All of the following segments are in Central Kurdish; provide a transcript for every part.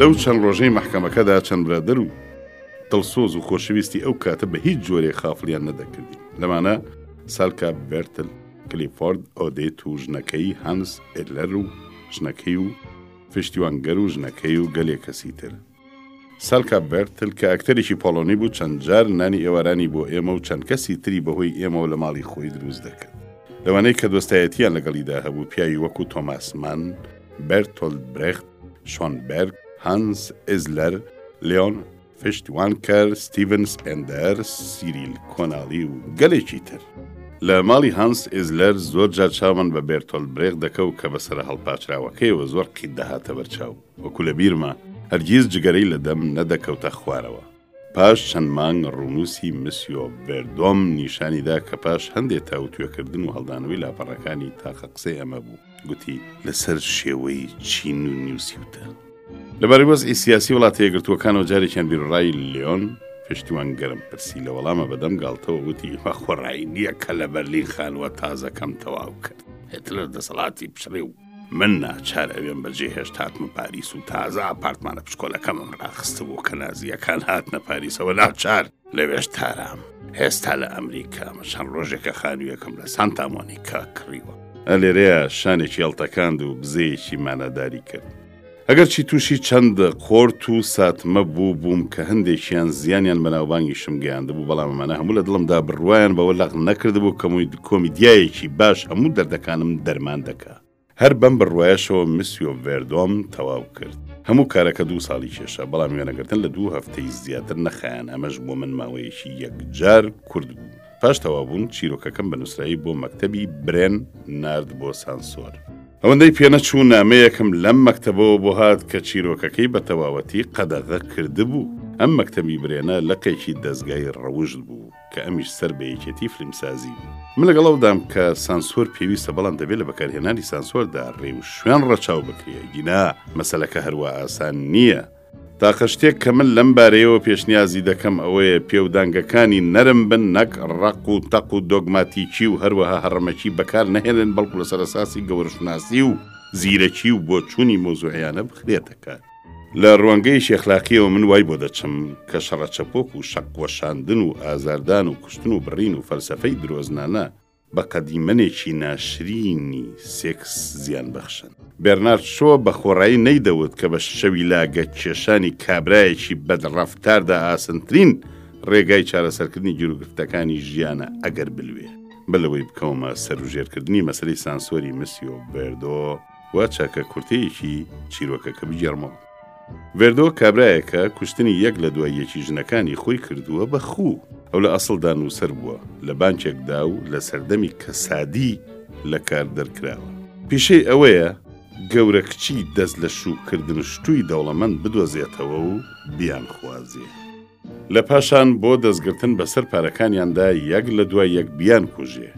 لەو چەند ڕۆژەی مەحکەمەکەدا چەند برادەر و دڵسۆز و خۆشەویستی ئەو کاتە بە هیچ جۆرێ خافڵیان نەدەکردین لەمانە سالکە بەرتل کلیفۆرد ئۆدیت و ژنەکەی، هانس ئێدلەر و ژنەکەی و فشتیوانگەر و ژنەکەی و گەلێ کەسی تر. سالکا بێرتل کە ئەکتەرێکی پۆڵۆنی بوو چەند جار نانی ئێوارانی بۆ ئێمە و چەند کەسی تری بەهۆی ئێمەوە لە ماڵی خۆی دروست دەکرد. لەوانەی کە دۆستایەتییان لەگەڵیدا هەبوو پیاوی وەکوو تۆماس مان، بێرتۆلد برێخت، شۆنبێرگ، هانس ئێزلەر، لێۆن، فشتوانکەر، ستیڤن سپێندەر، سیریل کۆناڵی و گەلێکی تر. لە ماڵی هانس ئیزلەر زۆر جار چاومان بە بێرتۆلت برێخت دەکەوت کە بە سەرە هەڵپاچراوەکەیەوە زۆر قیت دەهاتە بەر چاو، وەکو لە بیرمە هەرگیز جگەرەی لە دەم نەدەکەوتە خوارەوە. پاش چەند مانگ ڕوونووسی مسیۆ ڤێردۆم نیشانی دا کە پاش هەندێ تاوتوێکردن و هەڵدانەوەی لاپەڕەکانی تاقە قسەی ئەمە بوو. گوتی، لەسەر شێوەی چین و نیوسیوتە. لە بارەی وەزعی سیاسی وڵاتە یەکگرتووەکانەوە جارێکیان بیروڕای لێۆن پشتیوان گەرم پرسی، لە وەڵامە بەدەم گاڵتەوە وتی، بەخۆڕایی نییە کە لە بەرلین خانووە تازەکەم تەواو کرد. هێتلەر دەسەڵاتی پچڕی و من ناچار ئەوێم بەجێهێشت هاتمە پاریس و تازە ئاپارتمانە پشکۆلەکەمم ڕاخستبوو کە نازییەکان هاتنە پاریسەوە ناچار لەوێش تارام هێستا لە ئەمریکام چەند ڕۆژێکە خانوویەکەم لە سانتا مۆنیکا کڕیوە ئەلێرەیە شانێکی هەڵتەکاند و بزەیەکی ماناداری کرد ئەگەرچی تووشی چەند قۆرت و ساتمە بوو بووم کە هەندێکیان زیانیان بەناوبانگی شم گەیاندبوو بەڵام ئەمانە هەموو لە دڵمدا بڕوایان بەوە لەق نەکردبوو کەمووی کۆمیدیایەکی باش هەموو دەردەکانم دەرمان دەکا هەر بەم بڕوایەشەوە مسیۆ ڤێردۆم تەواو کرد. هەموو کارەکە دوو ساڵی کێشا، بەڵام وێنەگرتن لە دوو هەفتەی زیاتر نەخایاند، ئەمەش بۆ من ماوەیەکی یەکجار کورت بوو. پاش تەواوبوون، چیرۆکەکەم بە نووسراوی بۆ مەکتەبی برێن نارد بۆ سانسۆر. ئەوەندەی پێنەچوو نامەیەکم لەم مەکتەبەوە بۆ هات کە چیرۆکەکەی بە تەواوەتی قەدەغە کردبوو. ئەم مەکتەبی برێنە لقێکی دەزگای ڕەوشت بوو. کە ئەمیش سەر بە یەکێتی فلیمسازی. من لەگەڵ ئەودام کە سانسۆر پێویستە بەڵام دەبێت لە بەکارهێنانی سانسۆردا ڕێ و شوێن ڕەچاو بکرێ گینا مەسەلەکە هەروا ئاسان نییە، تاقە شتێک کە من لەم بارەیەوە پێشنیازی دەکەم ئەوەیە پێودانگەکانی نەرم بن نەک ڕەق و تەق و دۆگماتیکی و هەروەها هەڕەمەکی بەکار نەهێنرێن بەڵکو لەسەر ئەساسی گەوەرشوناسی و زیرەکی و بۆچوونی مەوزوعیانە بخرێتە کار. لە ڕوانگەی شێخلاقیەوە من وای بۆ دەچم کە شەڕە چەپۆک و شەق وەشاندن و ئازاردان و کوشتن و بڕین و فەلسەفەی درۆزنانە بە قەدیمەنێکی ناشرینی سێکس زیان بەخشن. بێرنارد شۆ بە خۆڕایی نەیدەوت کە بە شەوی لاگە کێشانی کابرایەکی بەدڕەفتاردا ئاسنترین ڕێگای چارەسەرکردنی گیروگرفتەکانی ژیانە ئەگەر بلوێ بە لەوەی بکەومە سەروژێرکردنی مەسەلەی سانسۆری مسیۆ بێردۆ، وا چاکە کورتەیەکی چیرۆکەکە بگێڕمەوە. ڤێردۆ کابرایەکە کوشتنی یەک لە دوای یەکی ژنەکانی خۆی کردووە بە خوو. ئەو لە ئەسڵدا نووسەر بووە لە بانکێکدا و لە سەردەمی کەسادی لە کار دەرکراوە. پیشەی ئەوەیە گەورە کچی دەست لە شوو کردن شتووی دەوڵەمەند بدۆزێتەوە و بیانخوازێ. لە پاشان بۆ دەستگرتن بەسەر پارەکانیاندا یەک لە دوای یەک بیانکوژێ.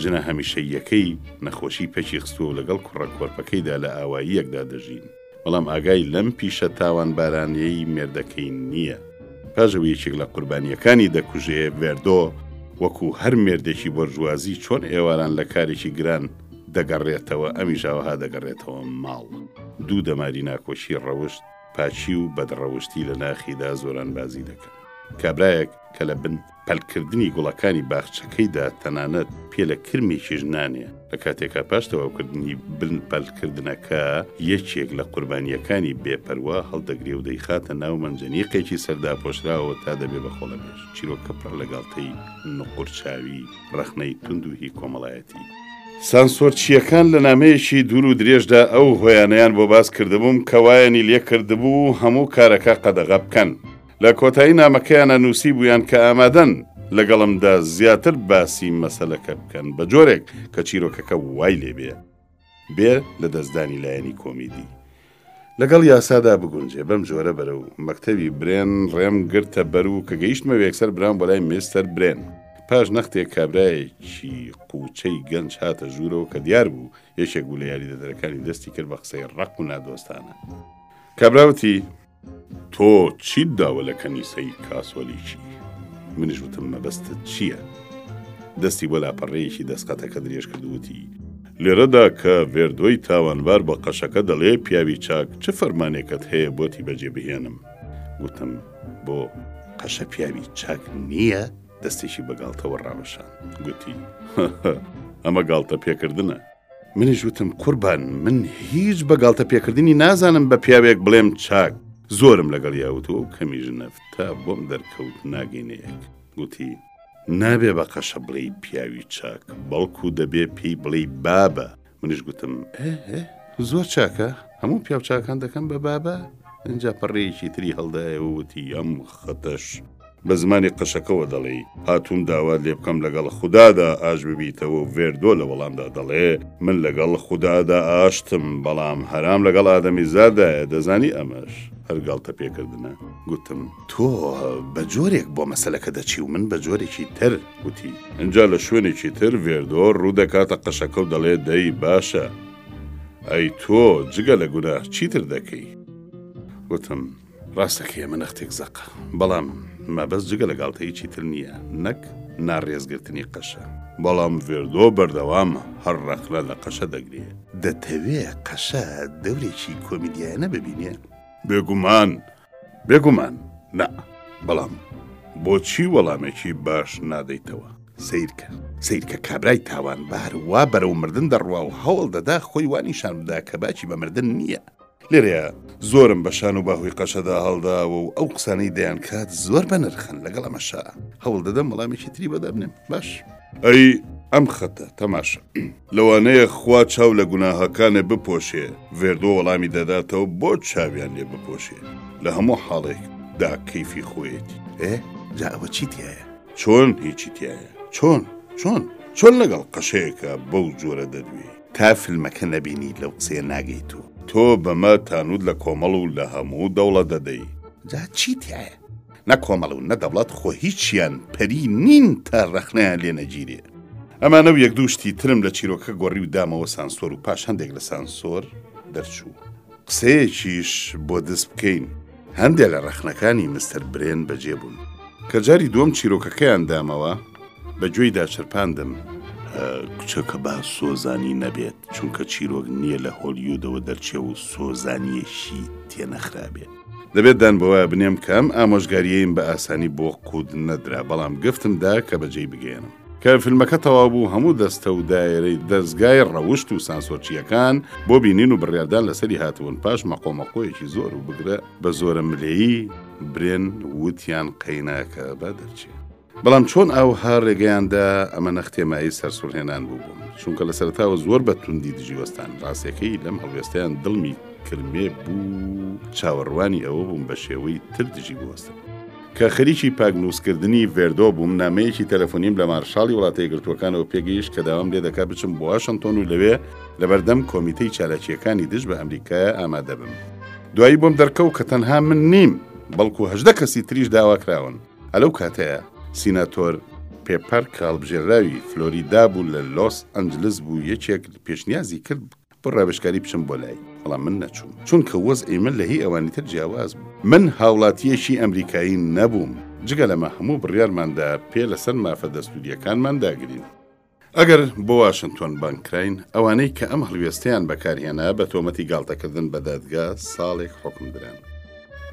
ژنە هەمیشەییەکەی نەخۆشی پەکی خستووە و لەگەڵ کوڕە کۆرپەکەیدا لە ئاواییەکدا دەژین، بەڵام ئاگای لەم پیشە تاوانبارانەیەی مێردەکەی نییە. پاش ئەوەی یەکێک لە قوربانییەکانی دەکوژێ، ڤێردۆ وەکو هەر مێردێکی بۆرژوازی چۆن ئێواران لە کارێکی گران دەگەڕێتەوە، ئەمیش ئاوەها دەگەڕێتەوە ماڵ. دوو دەماری ناکۆکی ڕەوشت، پاکی و بەدڕەوشتی لە ناخیدا زۆرانبازی دەکەن. کابرایەک کە لە بن پەلکردنی گوڵەکانی باخچەکەیدا تەنانەت پێ لە کرمێکیش نانێ لە کاتێکا پاش تەواوکردنی بن پەلکردنەکە یەکێک لە قوربانییەکانی بێپەروا هەڵدەگرێ و دەیخاتە ناو مەنجەنیقێکی سەرداپۆشراوەوە تا دەبێ بە خۆڵەمێش چیرۆکە پڕ لە گاڵتەی نوقورچاوی ڕەخنەی توند و هی کۆمەڵایەتی سانسۆرچییەکان لە نامەیەکی دوور و درێژدا ئەو هۆیانەیان بۆ باس کردبووم کە وایانی لێ کردبوو هەموو کارەکە قەدەغە بکەن. لە کۆتایی نامەکەیانا نووسیبوویان کە ئامادەن لەگەڵمدا زیاتر باسی مەسەلەکە بکەن بە جۆرێک کە چیرۆکەکە وای لێبێ بێ لە دەستدانی لایەنی کۆمیدی. لەگەڵ یاسادا بگونجێ بەم جۆرە بەرە و مەکتەبی برێن ڕێم گرتە بەر و کە گەیشتمە وێکسەر برام بۆ لای میستەر برێن. پاش نەختێک کابرایەکی قوچەی گەنج هاتە ژوورەوە کە دیار بوو یەکێک بوو لە یاریدەدەرەکانی دەستی کرد بە قسەی ڕەق و نادۆستانە. کابرا وتی. تۆ چیت داوە لە کەنیسەی کاسۆلیکی؟ منیش وتم مەبەستت چییە؟ دەستی بۆ لاپەڕەیەکی دەسقەتەکە درێژ کرد و وتی، لێرەدا کە ڤێردۆی تاوانبار بە قەشەکە دەڵێ پیاوی چاک چ فەرمانێکت هەیە بۆتی بەجێ بهێنم؟ وتم، بۆ؟ قەشە پیاوی چاک نییە؟ دەستێکی بە گاڵتەوە ڕاوەشاند، گوتی، هە هە، ئەمە گاڵتە پێکردنە. منیش وتم قوربان من هیچ بە گاڵتە پێکردنی نازانم بە پیاوێک بڵێم چاک زۆرم لەگەڵ یاوتۆ و کەمیژ نەفت تا بۆم دەرکەوت ناگەینەیەک گوتی نابێ بە قەشە بڵێ پیاوی چاک بەڵکو دەبێ پێی بڵێ بابە منیش گوتم زۆر چاکە هەموو پیاو چاکان دەکەم بە بابە ئەجا پەڕێکی تری هەڵدایە وتی ئەم خەتەش بە زمانی قەشەکەوە دەڵێی، هاتووم داوات لێ بکەم لەگەڵ خودادا ئاش ببیتەوە و ڤێردۆ لە وەڵامدا دەڵێ، من لەگەڵ خودادا ئاشتم، بەڵام هەرام لەگەڵ ئادەمیزادایە، دەزانی ئەمەش هەر گاڵتە پێکردنە. گوتم، تۆ بە جۆرێک بۆ مەسەلەکە دەچی و من بە جۆرێکی تر. گوتی. ئینجا لە شوێنێکی تر ڤێردۆ ڕوو دەکاتە قەشەکە و دەڵێ، دەی باشە، ئەی تۆ جگە لە گوناه چیتر دەکەی؟ گوتم. ڕاستەکەی ئەمە نەختێک زەقە بەڵام مەبەست جگە لە گاڵتە هیچی تر نییە نەک ناڕێزگرتنی قەشە. بەڵام ڤێردۆ بەردەوامە هەر ڕەخنە لە قەشە دەگرێ. دەتەوێ قەشە دەورێکی کۆمیدیایانە ببینێ؟ بێگومان بێگومان نا. بەڵام بۆچی وەڵامێکی باش نادەیتەوە؟ سەیرکە سەیرکە کابرای تاوانبار وا بەرەو مردن دەڕوا و هەوڵ دەدا خۆی وا نیشان بدا کە باکی بە مردن نییە. لێرەیە زۆرم بە شان و بەهوی قەشەدا هەڵداوە و ئەو قسانەی دەیان کات زۆر بە نرخن لەگەڵ ئەمەشا هەوڵ دەدەم وەڵامێکی تری بەدەبنێم باش ئەی ئەم خەتە تەماشە لەوانەیە خوا چاو لە گوناهەکانێ بپۆشێ ڤێردۆ وەڵامی دەداتەوە بۆ چاویان لێ بپۆشێ لە هەموو حاڵێک دا کەیفی خۆیەتی ئێ جا ئەوە چی تایە چۆن هیچی تایە چۆن چۆن چۆن لەگەڵ قەشەیەکە بەو جۆرە دەدوێی تا فلمەکە نەبینی لەو قسەیە ناگەی تو. تۆ بەمە تانوت لە کۆمەڵ و لە هەموو دەوڵەت دەدەی. جا چی تیایە نە کۆمەڵ و نە دەوڵەت خۆ هیچیان پەری نین تا ڕەخنەیان لێ نەگیرێ. ئەمانە و یەک دوو شتی ترم لە چیرۆکە گۆڕی و دامەوە سانسۆر و پاش هەندێک لە سانسۆر دەرچوو. قسەیەکیش بۆ دز بکەین. هەندێ لە ڕەخنەکانی مستەر برێن بەجێ بوون. کە جاری دووەم چیرۆکەکەیان دامەوە، بە گوێی دا چرپاندم. کچەکە با سۆزانی نەبێت، چونکە چیرۆک نییە لە هۆلیودەوە دەرچێ و سۆزانییەکی تێ نەخرابێ. دەبێت دان بەوە بنێم کە ئەم ئامۆژگارییەیم بە ئاسانی بۆ قووت نەدرا، بەڵام گفتم دا کە بەجێی بگەیەنم. کە فیلمەکە تەواو بوو هەموو دەستە و دایرەی دەستگای ڕەوشت و سانسۆرچییەکان بۆ بینین و بڕیاردان لەسەری هاتبوون پاش مەقۆمەقۆیەکی زۆر و بگرە بە زۆرە ملێی برێن وتیان قەیناکە با دەرچێ. بەڵام چۆن ئاوها ڕێگەیاندا ئەمە نەختێمایی سەرسوڕهێنان بوو بووم چونکە لە سەرتاوە زۆر بە توندی دژی وەستان ڕاستەکەی لەم هەڵوێستیان دڵمی کرمێ بوو چاوەڕوانی ئەوە بووم بە شێوەی تر دژی بوەستن. کە خەریکی پاکنووسکردنی ڤێردۆ بووم، نامەیەکی تەلەفۆنیم لە مارشاڵی وڵاتە یەکگرتووەکانەوە پێگەیشت کە داوام لێ دەکات بچم بۆ واشنتۆن و لەوێ لەبەردەم کۆمیتەی چالاکییەکانی دژ بە ئەمریکایە ئامادە بم. دوایی بۆم دەرکەوت کە تەنها من نیم، بەڵکو هەژدە کەسی تریش داواکراون. هە لەو کاتەیە سیناتۆر، پێپەر کە هەڵبژێرراوی فلۆریدا بوو لە لۆس ئەنجلس بوو یەکێک پێشنیازی کرد بڕە بەشکاری بچم بۆ لای. بەڵام من نەچووم. چونکە وەزعی من لە هی ئەوانی تر جیاواز بوو. من هاوڵاتییەکی ئەمریکایی نەبووم. جگە لەمە هەموو بڕیارمان دا پێ لەسەر مافە دەستوورییەکانمان داگرین. ئەگەر بۆ واشنتۆن بانگ کراین، ئەوانەی کە ئەم هەڵوێستەیان بەکار هێنا بە تۆمەتی گاڵتەکردن بە دادگا ساڵێک حوکم دران.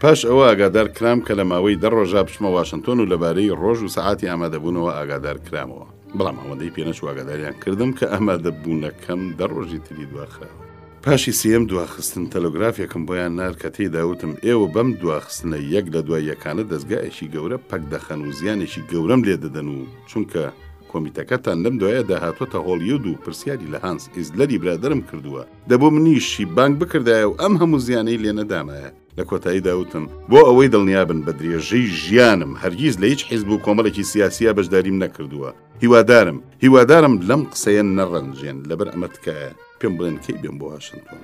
پاش ئەوە ئاگادار کرام کە لە ماوەی دە ڕۆژا بچمە واشنتۆن و لەبارەی ڕۆژ و سەعاتی ئامادەبوونەوە ئاگادار کرامەوە. بەڵام ئەوەندەی پێنەچوو ئاگاداریان کردم کە ئامادەبوونەکەم دە ڕۆژی تری دواخراوە. پاشی سێیەم دواخستن تەلۆگرافێکم بۆیان نارد کە تێیدا وتم ئێوە بەم دواخستنە یەک لە دوای یەکانە دەزگایەکی گەورە پەک دەخەن و زیانێکی گەورەم لێ دەدەن و چونکە کۆمیتەکەتان لەم دوایەدا هاتووەتە هۆڵیود و پرسیاری لە هانس ئیزلەری برادەرم کردووە، دەبوو منیشی بانگ بکردایە و ئەم هەموو زیانەی لێ نەدامایە. لە کۆتاییدا وتم، بۆ ئەوەی دڵنیابن بە درێژەی ژیانم هەرگیز لە هیچ حیزب و کۆمەڵێکی سیاسیا بەشداریم نەکردووە، هیوادارم هیوادارم لەم قسەیە نەڕەنجێن، لەبەر ئەمە تکایە پێم بڵێن کەی بێم بۆ واشنتۆن؟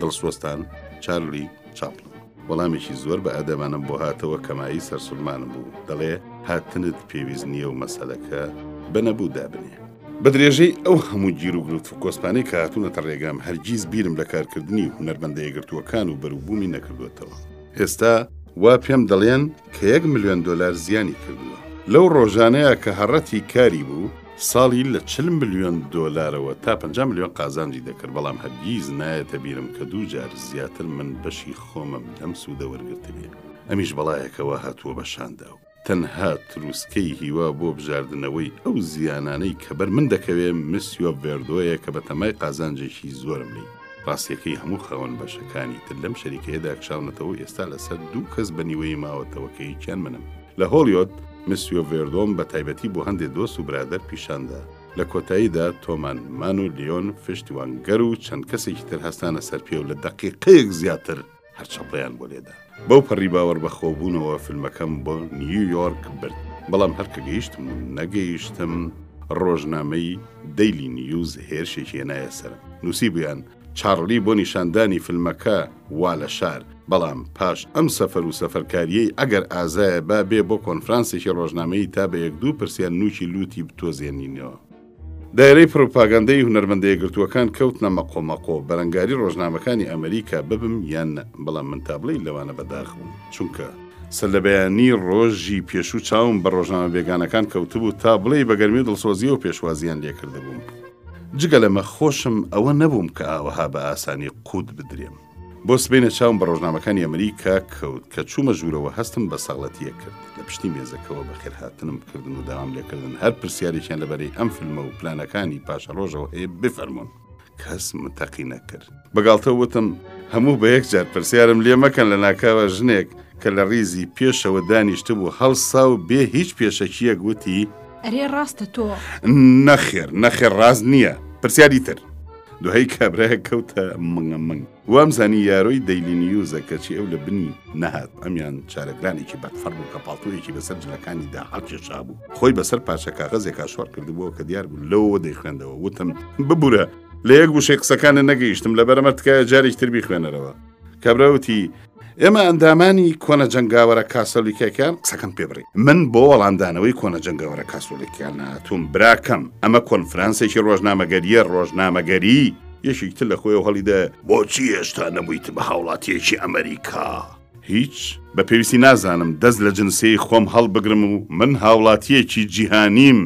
دڵسۆزتان، چارلی چاپڵن. وەڵامێکی زۆر بە ئەدەبانەم بۆ هاتەوە کە مایەی سەرسوڕمانم بوو، دەڵێ، هاتنت پێویست نییە و مەسەلەکە بە نەبوو دابنێ. بە درێژەی ئەو هەموو گیر و گرفت و کۆسپانەی کە هاتوونەتە ڕێگام هەرگیز بیرم لە کارکردنی هونەرمەندە یەکگرتووەکان و بەروبوومی نەکردووەتەوە. ئێستا وا پێم دەڵێن کە یەک ملیۆن دۆلار زیانی کردووە. لەو ڕۆژانەیە کە هەڕەتی کاری بوو، ساڵی لە چل ملیۆن دۆلارەوە تا پەنجا ملیۆن قازانجی دەکرد، بەڵام هەرگیز نایەتە بیرم کە دوو جار زیاتر من بەشی خۆمم لەم سوودە وەرگرتبێ. ئەمیش بەڵایەکەوە هاتووە بە شاندا و. تەنها تروسکەی هیوا بۆ بژاردنەوەی ئەو زیانانەی کە بەر من دەکەوێ مسیۆ ڤێردۆیە کە بە تەمای قازانجێکی زۆرم لێی. ڕاستیەکەی هەموو خاوەن بەشەکانی تر لەم شەریکەیەدا کشاونەتەوەو ئێستا لەسەر دوو کەس بە نیوەیی ماوەتەوە کە یەکیان منم. لە هۆڵیۆد مسیۆ ڤێردۆم بە تایبەتی بۆ هەندێ دۆست و برادەر پیشان دا. لە کۆتاییدا تۆمان مان و لیۆن فشتوانگەر و چەند کەسێکی تر هەستانە سەر پێ و لە دەقیقەیەک زیاتر، هەر چەپڵەیان بۆ لێدا بەو پەڕی باوەڕ بەخۆبوونەوە فیلمەکەم بۆ نیویۆرک برد بەڵام هەرکە گەیشتم و نەگەیشتم ڕۆژنامەی دەیلی نیوز هێرشێکی هێنایە سەرم نووسی بوویان چاڕلی بۆ نیشاندانی فیلمەکە وا لە شار بەڵام پاش ئەم سەفەر و سەفەرکاریەی ئەگەر ئازایە با بێ بۆ کۆنفرانسێکی ڕۆژنامەی تا بە یەک دوو پرسیان نوکی لوتی بتۆزێنینەوە دایرەی پروپاگاندەی هونەرمەندە یەکگرتووەکان کەوتنە مەقۆ مەقۆ، بەرەنگاری ڕۆژنامەکانی ئەمریکا ببم یان نە، بەڵام من تا بڵێی لەوانە بەداخ بووم، چونکە، سەرلەبەیانی ڕۆژی پێشوو چاوم بە ڕۆژنامە بێگانەکان کەوتبوو، تا بڵێی بە گەرمی و دڵسۆزییەوە پێشوازییان لێکردبووم. جگە لەمە خۆشم ئەوە نەبووم کە ئاوەها بە ئاسانی قووت بدرێم. بۆ سبەینە چاوم بە ڕۆژنامەکانی ئەمریکا کەوت کە چوومە ژوورەوە هەستم بە سەغڵەتیە کرد لە پشتی مێزەکەەوە بە خێرهاتنم کردن و داوام لێکردن هەر پرسیارێکیان لەبەری ئەم فیلمە و پلانەکانی پاشە ڕۆژەوە هەیە بفەرمونون کەس متەقی نەکرد بەگاڵتە وتم هەموو بە یەک جار پرسیارم لێ مەکەن لە ناکاوە ژنێک کە لە ڕیزی پێشەوە دانیشت بوو هەڵسا و بێ هیچ پێشەکیە گوتی ئەرێ ڕاستە تۆ نەخێر نەخێر ڕاست نییە پرسیاری تر. دوای کابرایە کەوتە مگە من وام زانی یارۆی دەیلی نیوزە کەچی ئەو لە بنی نەهات ئەمیان چارەگرانێکی بەفەر بوو کە پاڵتوەیەکی بەسەر جلەکانی دا هەڵکێشا بوو خۆی بەسەر پارچە کاغەزێکا شوار کردبووە کە دیار بوو لەوەوە دەیخوێندەوە وتم ببورە لە یەک گوشەی قسەکانە نەگەیشتم لە بەرەمە تکایە جارێک تر بیخوێنەرەوە کابراوتی ئێمە ئەندامانی کۆنە جەنگاوەرە کاسەلیکەکان قسەکەم پێ بڕی من بۆ وەڵامدانەوەی کۆنە جەنگاوەرە کاسۆلیکیان ناتوم براکەم ئەمە کۆنفرانسێکی ڕۆژنامەگەریە ڕۆژنامەگەری یەکی تر لە خۆی هەڵیدا بۆچی هێشتا نەبوویت بە هاوڵاتیەکی ئەمریکا هیچ بە پێویستی نازانم دەست لە جنسیەی خۆم هەڵبگرم و من هاوڵاتیەکی جیهانیم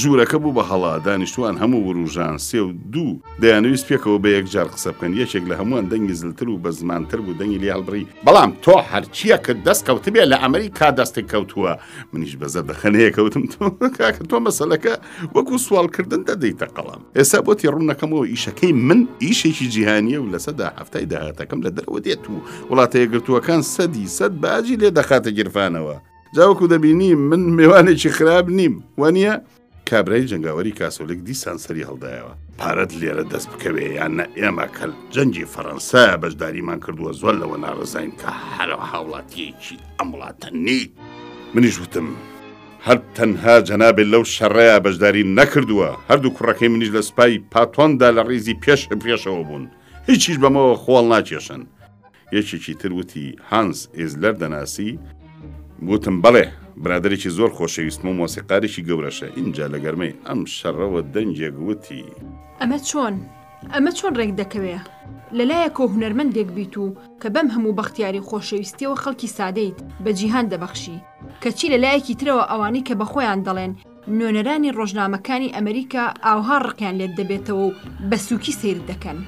ژوورەکە بوو بە هەڵا، دانیشتووان هەموو ورووژان، سێ و دوو، دەیانویست پێکەوە بە یەکجار قسە بکەن، یەکێک لە هەمووان دەنگی زلتر و بە زمانتر بوو، دەنگی لێ هەڵبڕی، بەڵام تۆ هەر چییەکت دەست کەوتبێ لە ئەمریکا دەستت کەوتووە، منیش بە زەردەخەنەیەک کەوتم تۆ، کاکە تۆ مەسەلەکە وەکوو سواڵکردن دەدەیتە قەڵەم، ئێستا بۆتی ڕوون نەکەمەوە ئیشەکەی من ئیشێکی جیهانییە و لە سەدا حەفتای داهاتەکەم لە دەرەوە دێت و وڵاتە یەکگرتووەکان سەدی سەد باجی لێ دەخاتە گیرفانەوە، جا وەکو دەبینی من مێوانێکی خراپ نیم وەنیە؟ کابرای جنگاوەری کاسۆلێک دیسان سەری هەڵدایەوە. پارەت لێرە دەست بکەوێ یان نە ئێمە کەل جەنگی فەڕەنسا بەشداریمان کردووە زۆر لەوە ناڕزین کە هەرە هاوڵاتیەکی ئەم وڵاتە نیت منیش وتم هەر تەنها جەنابێت لەو شەڕەیە بەشداری نەکردووە هەردوو کوڕەکەی منیش لە سپای پاتۆندا لە ڕیزی پێش پێشەوە بوون هیچیش بەمەوە خۆڵ ناکێشن یەکێکی تر وتی، هانس ئیزلەر دەناسی؟ گوتم، بەڵێ، برادەرێکی زۆر خۆشەویستمە و مۆسیقارێکی گەورەشە. ئینجا لە گەرمەی ئەم شەڕەوە دەنگێک وتی. ئەمە چۆن، ئەمە چۆن ڕێک دەکەوێ لە لایەکەوە هونەرمەندێک بیت و کە بەم هەموو بەختیاری و خۆشەویستییەوە خەڵکی سادەیت بە جیهان دەبەخشی، کەچی لە لایەکی ترەوە ئەوانەی کە بە خۆیان دەڵێن، نوێنەرانی ڕۆژنامەکانی ئەمریکا ئاوها ڕقیان لێت دەبێتەوە و بە سووکی سەیرت دەکەن.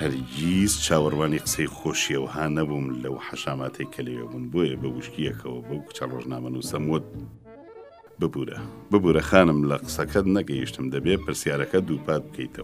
هەرگیز چاوەڕوانی قسەی خۆشی ئەوها نەبووم لەو حەشاماتەی کە لەوێ بوون، بۆیە بە وشکییەکەوە بەو کچە ڕۆژنامەنووسەم وت، ببورە، ببورە خانم لە قسەکەت نەگەیشتم، دەبێت پرسیارەکە دووپات بکەیتەوە.